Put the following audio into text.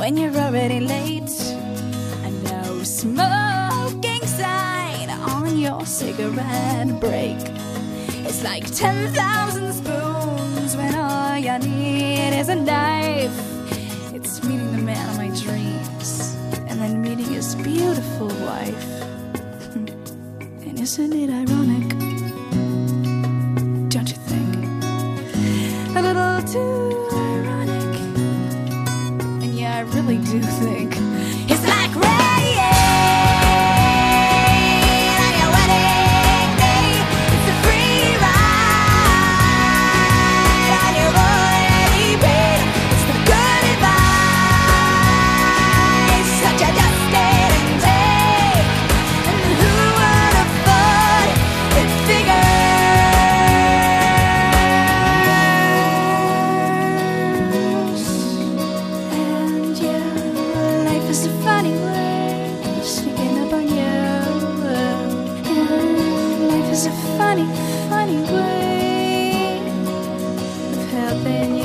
when you're already late. And no smoking sign on your cigarette break. It's like 10,000 spoons when all you need is a knife. It's meeting the man of my dreams and then meeting his beautiful wife. Hmm. and isn't it ironic? really do think up in